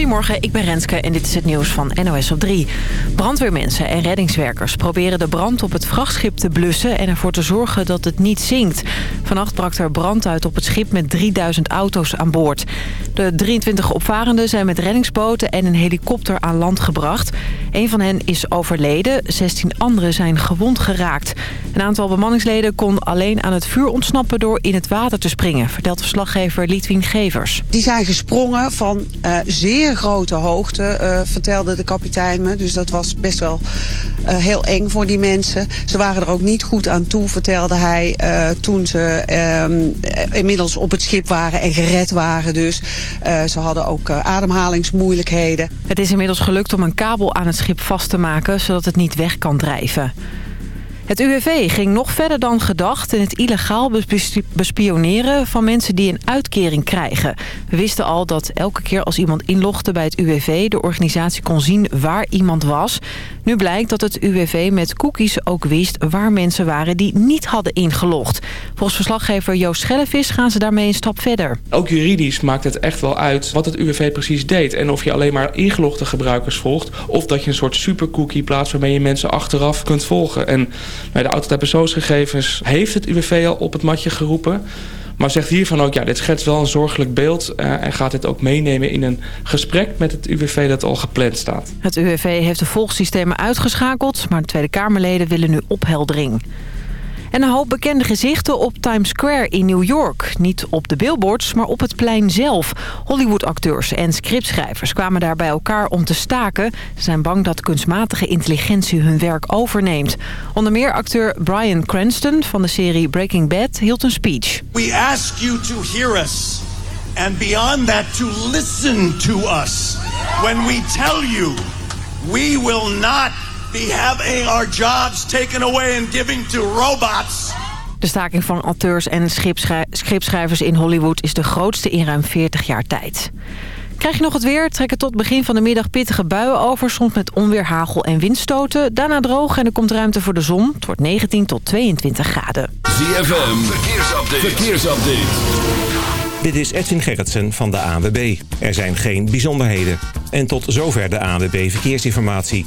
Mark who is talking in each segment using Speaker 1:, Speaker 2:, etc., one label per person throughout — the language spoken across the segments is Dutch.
Speaker 1: Goedemorgen, ik ben Renske en dit is het nieuws van NOS op 3. Brandweermensen en reddingswerkers proberen de brand op het vrachtschip te blussen... en ervoor te zorgen dat het niet zinkt. Vannacht brak er brand uit op het schip met 3000 auto's aan boord. De 23 opvarenden zijn met reddingsboten en een helikopter aan land gebracht. Een van hen is overleden, 16 anderen zijn gewond geraakt. Een aantal bemanningsleden kon alleen aan het vuur ontsnappen... door in het water te springen, vertelt verslaggever Litwin Gevers.
Speaker 2: Die zijn gesprongen van uh, zeer grote hoogte, uh, vertelde de kapitein me. Dus dat was best wel uh, heel eng voor die mensen. Ze waren er ook niet goed aan toe, vertelde hij, toen ze inmiddels op het schip waren en gered waren. Dus ze hadden ook ademhalingsmoeilijkheden.
Speaker 1: Het is inmiddels gelukt om een kabel aan het schip vast te maken, zodat het niet weg kan drijven. Het UWV ging nog verder dan gedacht in het illegaal bespioneren van mensen die een uitkering krijgen. We wisten al dat elke keer als iemand inlogde bij het UWV de organisatie kon zien waar iemand was. Nu blijkt dat het UWV met cookies ook wist waar mensen waren die niet hadden ingelogd. Volgens verslaggever Joost Schellevis gaan ze daarmee een stap verder.
Speaker 3: Ook juridisch maakt het echt wel uit wat het UWV precies deed. En of je alleen maar ingelogde gebruikers volgt of dat je een soort supercookie plaatst waarmee je mensen achteraf kunt volgen. En bij de autoriteit persoonsgegevens heeft het UWV al op het matje geroepen. Maar zegt hiervan ook, ja, dit schetst wel een zorgelijk beeld... Uh, en gaat dit ook meenemen in een gesprek met het UWV dat al gepland staat.
Speaker 1: Het UWV heeft de volgsystemen uitgeschakeld... maar de Tweede Kamerleden willen nu opheldering. En een hoop bekende gezichten op Times Square in New York. Niet op de billboards, maar op het plein zelf. Hollywood-acteurs en scriptschrijvers kwamen daar bij elkaar om te staken. Ze zijn bang dat kunstmatige intelligentie hun werk overneemt. Onder meer acteur Brian Cranston van de serie Breaking Bad hield een speech.
Speaker 4: We ask you to hear us. And beyond that, to listen to us. When we tell you, we will not be having our jobs taken away and giving to robots.
Speaker 1: De staking van auteurs en scriptschrijvers in Hollywood is de grootste in ruim 40 jaar tijd. Krijg je nog het weer? Trekken tot begin van de middag pittige buien over. Soms met onweer, hagel en windstoten. Daarna droog en er komt ruimte voor de zon. Het wordt 19 tot 22 graden.
Speaker 5: ZFM, verkeersupdate. verkeersupdate.
Speaker 6: Dit is Edwin Gerritsen van de ANWB. Er zijn geen bijzonderheden. En tot zover de ANWB Verkeersinformatie.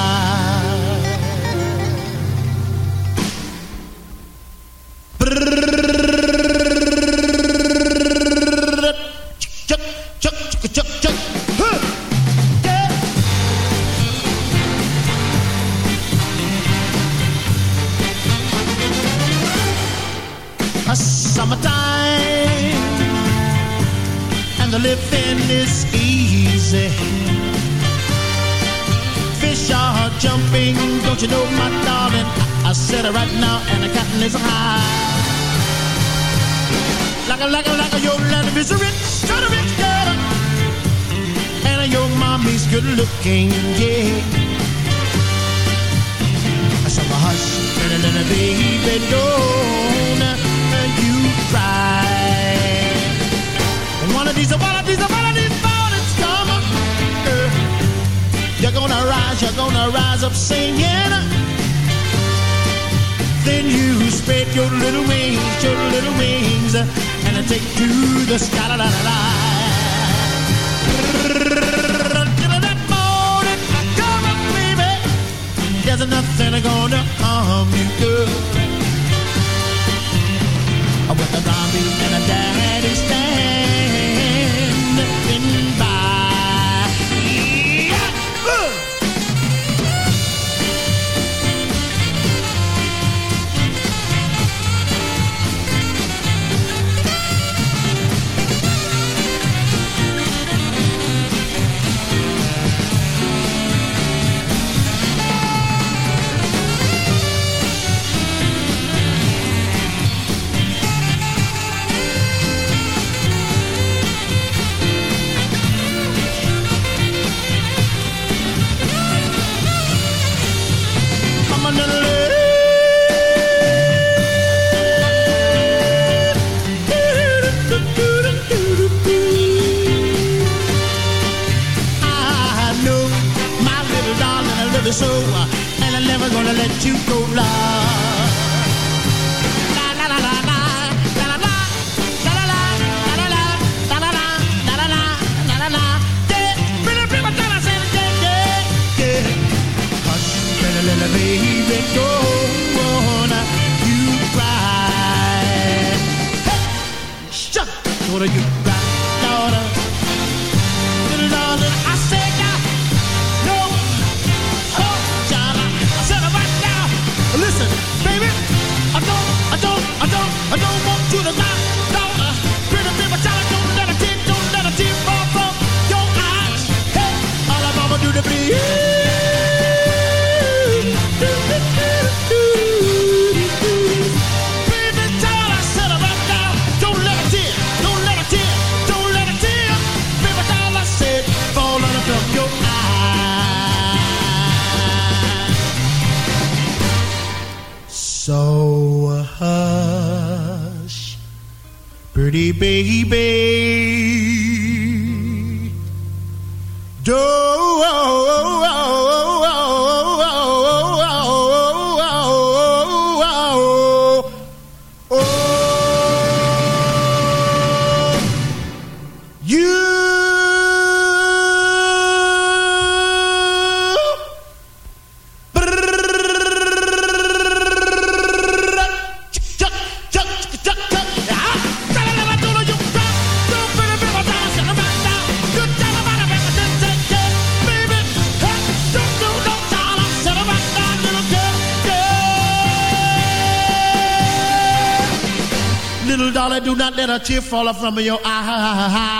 Speaker 7: you know, my darling? I said it right now, and the cotton is high. Like a, like a, like a, your land is a rich, kind of rich girl. And your mommy's good looking, yeah. So hush, little, little baby, don't you cry. One of these, one of these, one of these mornings come, girl. You're gonna rise, you're gonna rise singing. Then you spread your little wings, your little wings, and I take to the sky. La, la, la, la. That morning come up, baby. There's nothing gonna harm you, girl. With a zombie and a daddy's stand. tear from your ah, eye.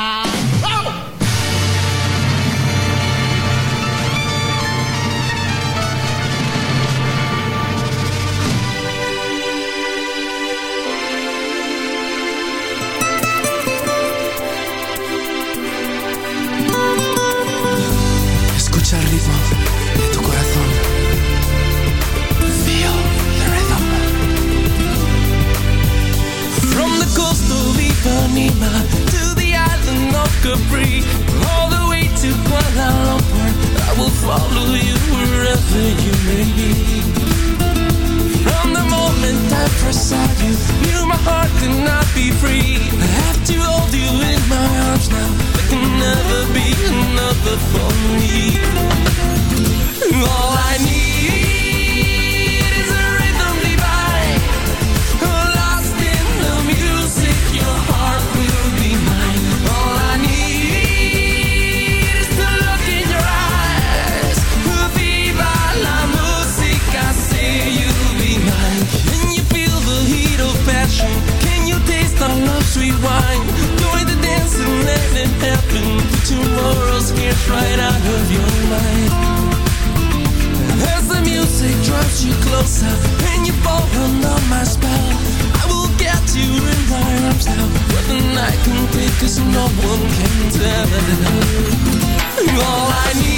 Speaker 7: When you fall
Speaker 8: under my spell. I will get you in my arms now. Can cause no one can tell All I need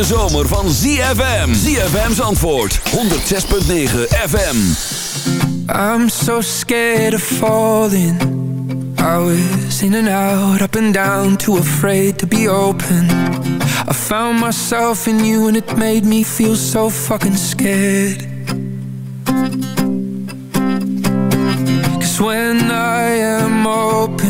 Speaker 5: hete zomer van ZFM. ZFM's antwoord, 106.9 FM.
Speaker 9: I'm so scared of falling. I was in and out, up and down, too afraid to be open. I found myself in you and it made me feel so fucking scared. Cause when I am open,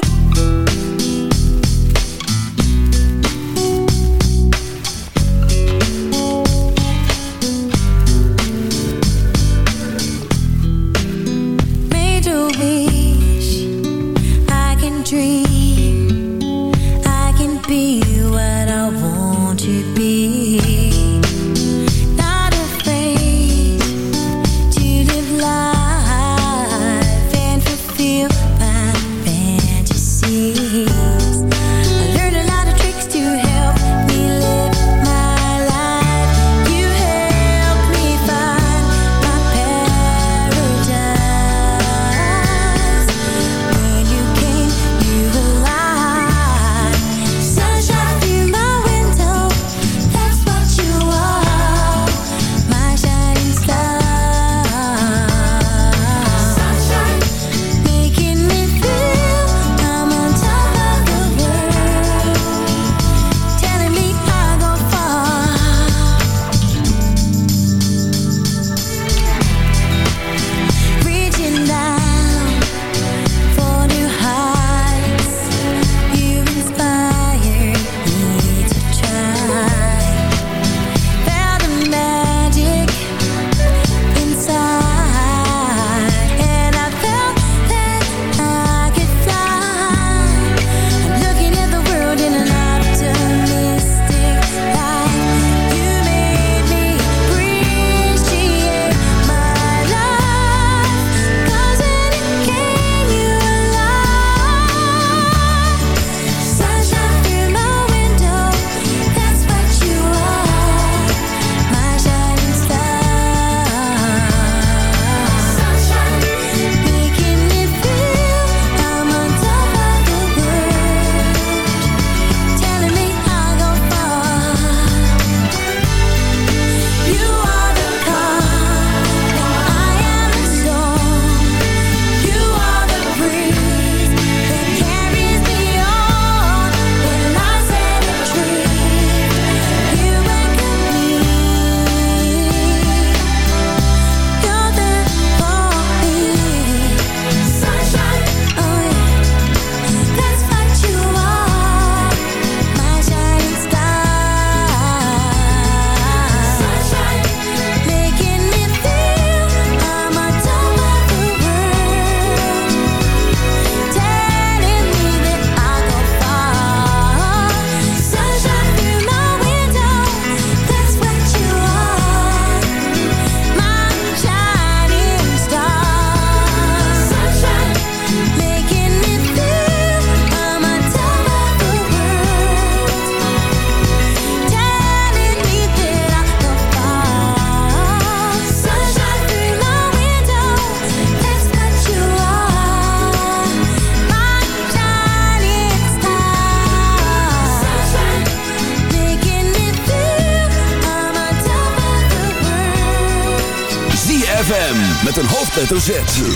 Speaker 10: Hoofdletter.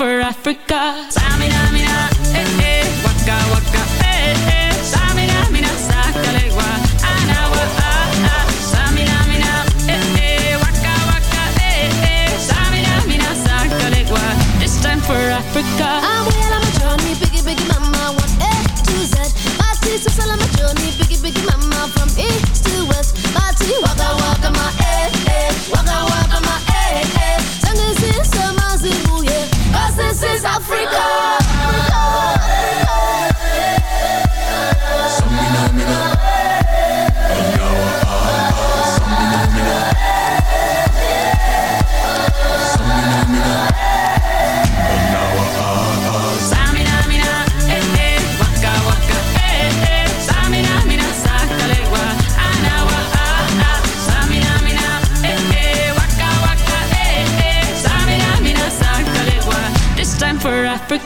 Speaker 11: For Africa. Africa.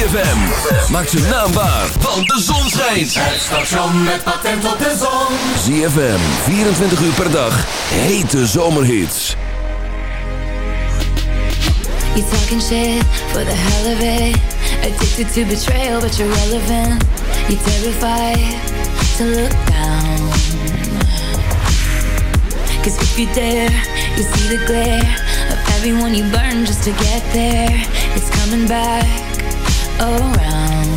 Speaker 5: ZFM. Maak zijn naam waar, want de zon schijnt.
Speaker 12: Het station met patent op de zon.
Speaker 5: ZFM, 24 uur per dag. Hete zomerhits.
Speaker 13: You talking shit for the hell of it. Addicted to betrayal, but you're relevant. You're terrified to look down. Cause if you dare, you see the glare of everyone you burn just to get there. It's coming back around.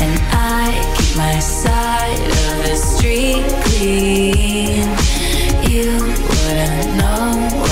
Speaker 13: And I keep my side of the street clean. You wouldn't know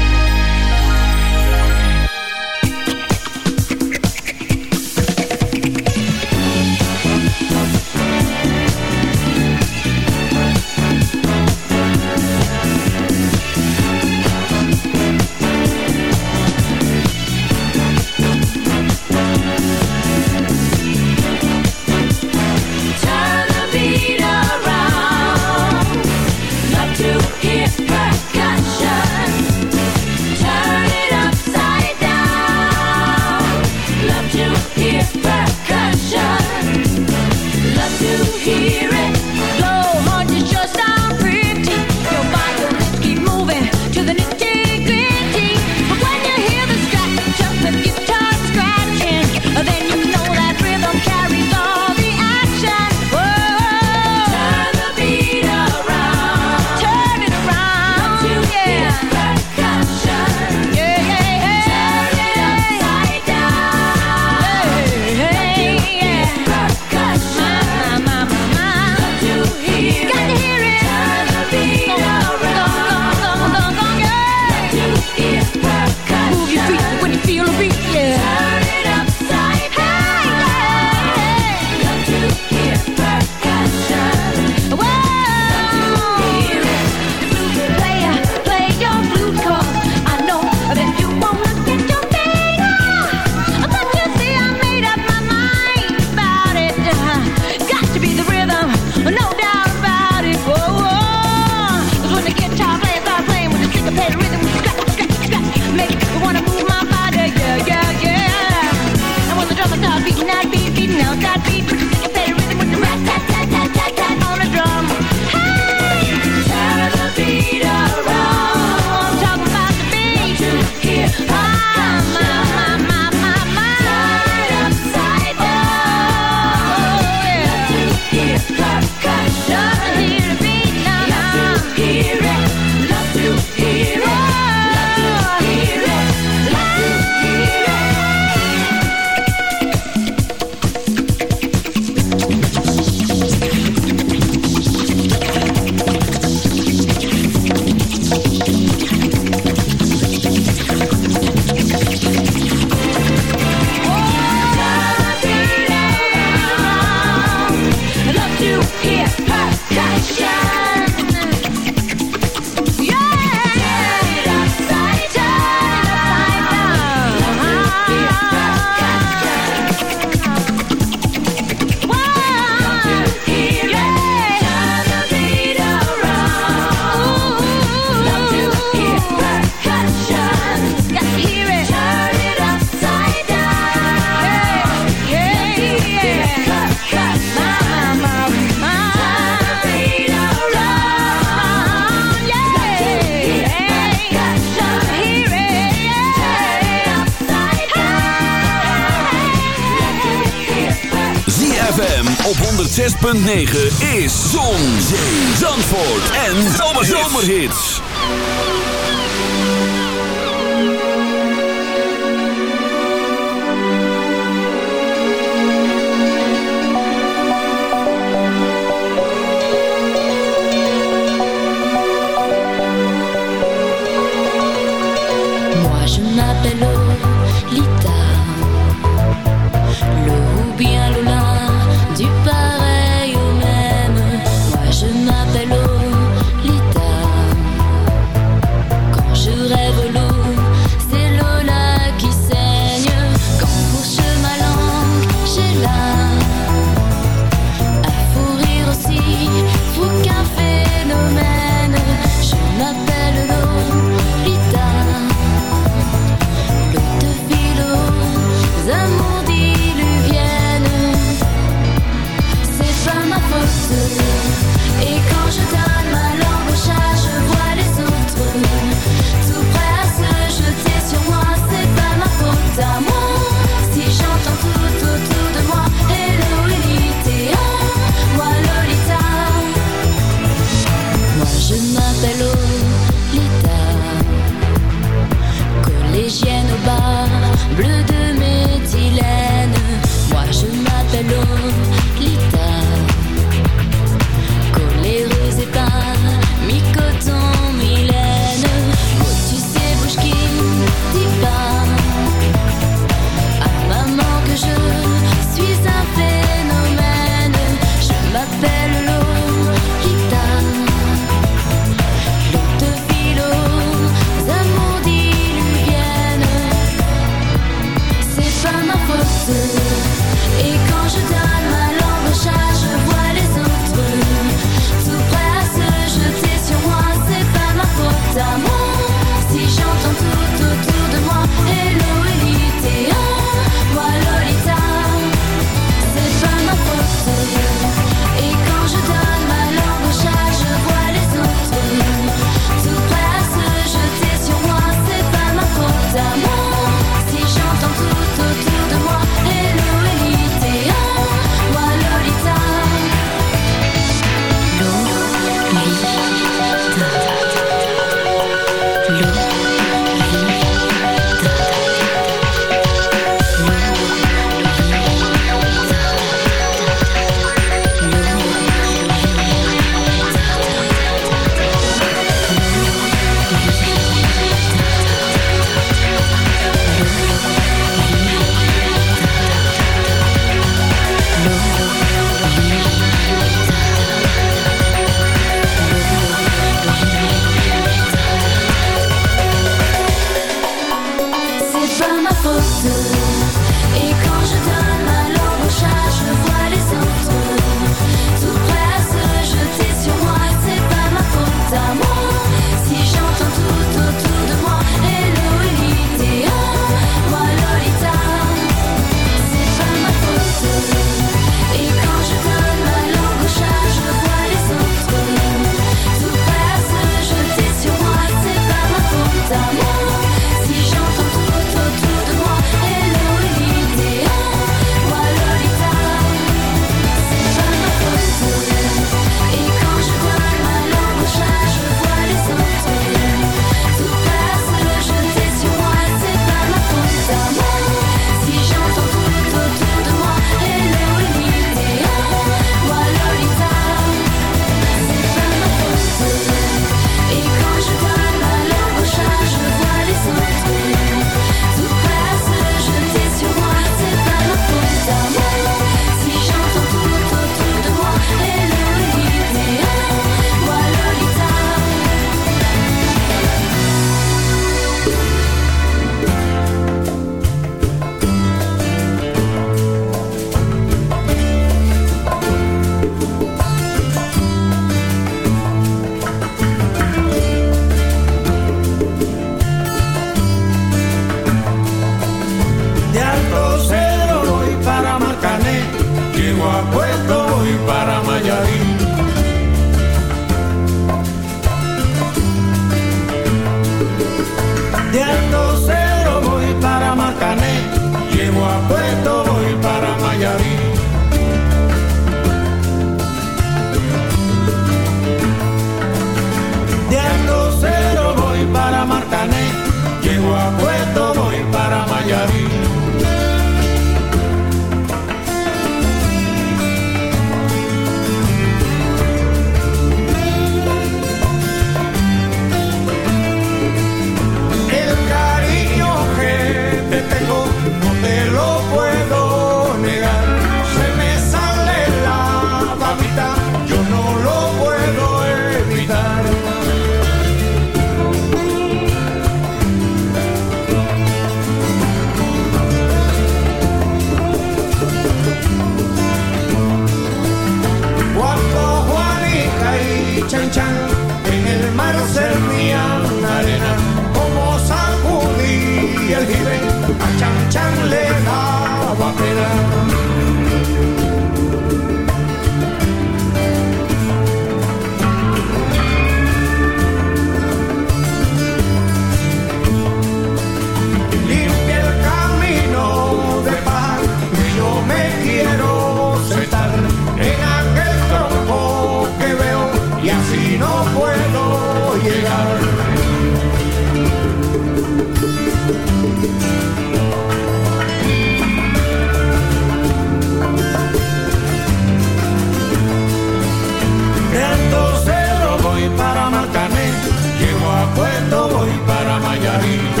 Speaker 12: voy para Marcané, llego a Puerto, voy para Mayarí.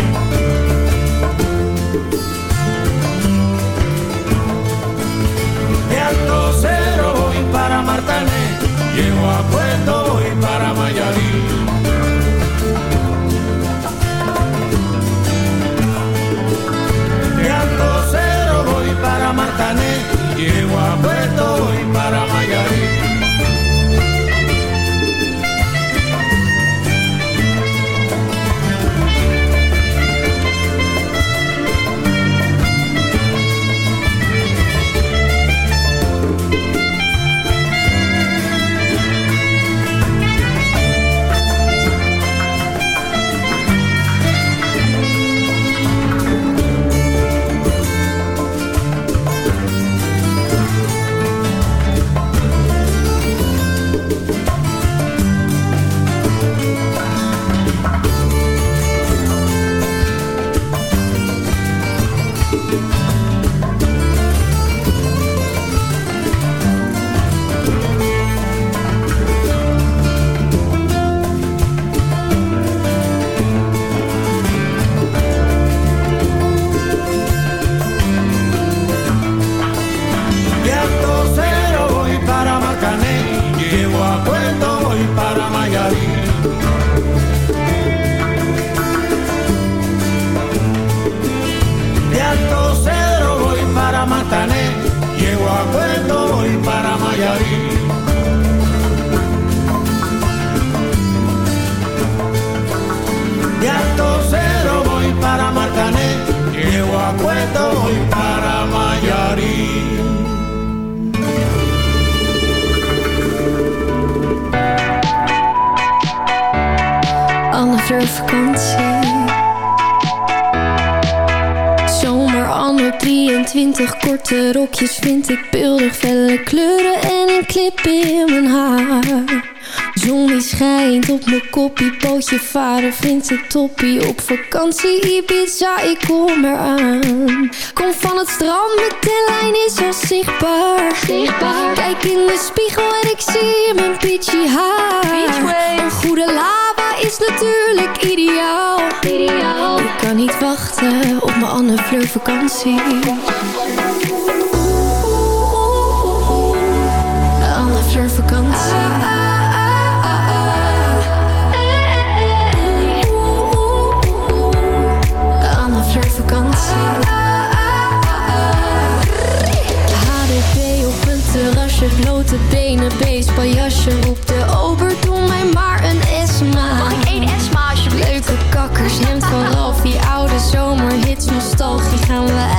Speaker 14: vakantie. Zomer anno 23, korte rokjes vind ik beeldig. Felle kleuren en een clip in mijn haar. Zon die schijnt op mijn koppie, pootje varen vindt het toppie. Op vakantie Ibiza, ik kom eraan. Kom van het strand, de tellijn is al zichtbaar. zichtbaar. Kijk in de spiegel en ik zie mijn peachy haar. Een goede laag is natuurlijk ideaal. ideaal. Ik kan niet wachten op mijn Anne Fleur vakantie. Anne Fleur vakantie. Ah, ah. blote benen, beest, pajasje op down like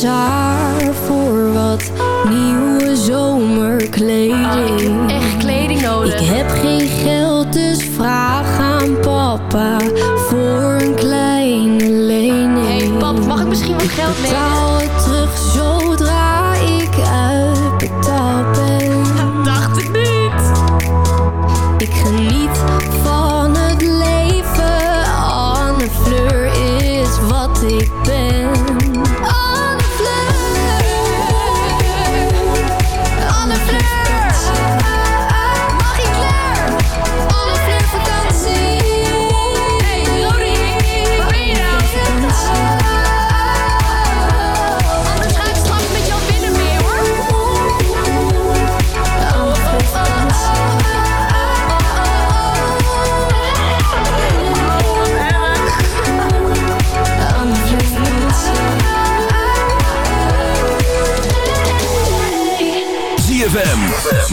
Speaker 14: bezwaar voor wat nieuwe zomerkleding. Ah, echt kleding nodig. Ik heb geen geld, dus vraag aan papa.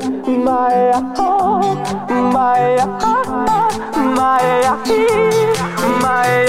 Speaker 10: my oh, my my my my my. My my.